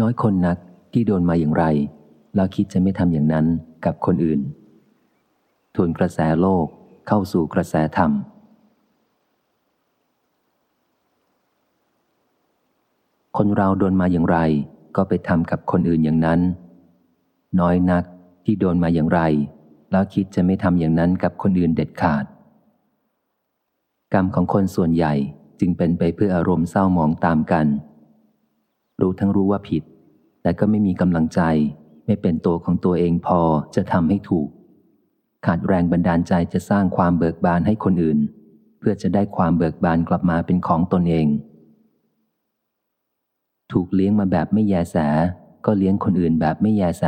น้อยคนนักที่โดนมาอย่างไร แล้วคิดจะไม่ทำอย่างนั้นกับคนอื่น ทวนกระแสโลกเข้าสู่กระแสธรรม คนเราโดนมาอย่างไร ก็ไปทำกับคนอื่นอย่างนั้น น้อยนักที่โดนมาอย่างไร แล้วคิดจะไม่ทำอย่างนั้นกับคนอื่นเด็ดขาด กรรมของคนส่วนใหญ่จึงเป็นไปเพื่ออารมณ์เศร้าหมองตามกัน รู้ทั้งรู้ว่าผิด แต่ก็ไม่มีกำลังใจ ไม่เป็นตัวของตัวเองพอจะทำให้ถูก ขาดแรงบันดาลใจจะสร้างความเบิกบานให้คนอื่น เพื่อจะได้ความเบิกบานกลับมาเป็นของตนเอง ถูกเลี้ยงมาแบบไม่แยแส ก็เลี้ยงคนอื่นแบบไม่แยแส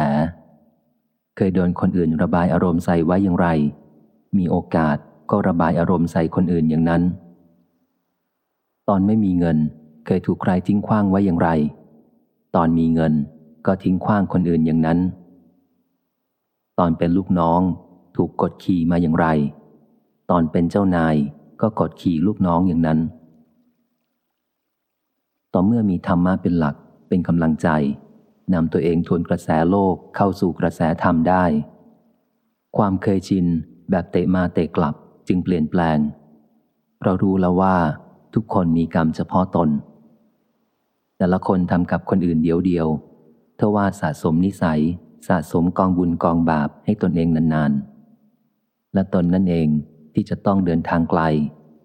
เคยโดนคนอื่นระบายอารมณ์ใส่ไว้อย่างไร มีโอกาสก็ระบายอารมณ์ใส่คนอื่นอย่างนั้น ตอนไม่มีเงินเคยถูกใครทิ้งขว้างไว้อย่างไร ตอนมีเงินก็ทิ้งขว้างคนอื่นอย่างนั้น ตอนเป็นลูกน้องถูกกดขี่มาอย่างไร ตอนเป็นเจ้านายก็กดขี่ลูกน้องอย่างนั้น ต่อเมื่อมีธรรมะเป็นหลักเป็นกำลังใจนำตัวเองทวนกระแสโลกเข้าสู่กระแสธรรมได้ ความเคยชินแบบเตะมาเตะกลับจึงเปลี่ยนแปลง เรารู้แล้วว่าทุกคนมีกรรมเฉพาะตน แต่ละคนทำกับคนอื่นเดียวเดียวทว่าสะสมนิสัย สะสมกองบุญกองบาปให้ตนเองนานๆ และตนนั่นเองที่จะต้องเดินทางไกล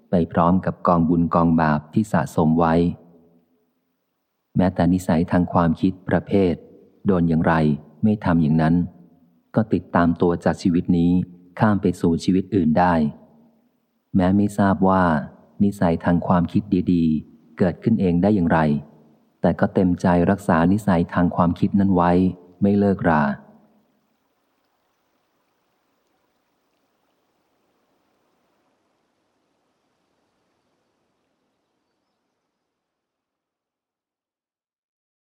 ไปพร้อมกับกองบุญกองบาปที่สะสมไว้ แม้แต่นิสัยทางความคิดประเภท โดนอย่างไรไม่ทำอย่างนั้น ก็ติดตามตัวจากชีวิตนี้ข้ามไปสู่ชีวิตอื่นได้ แม้ไม่ทราบว่า นิสัยทางความคิดดีๆ เกิดขึ้นเองได้อย่างไร แต่ก็เต็มใจรักษานิสัยทางความคิดนั้นไว้ ไม่เลิกรา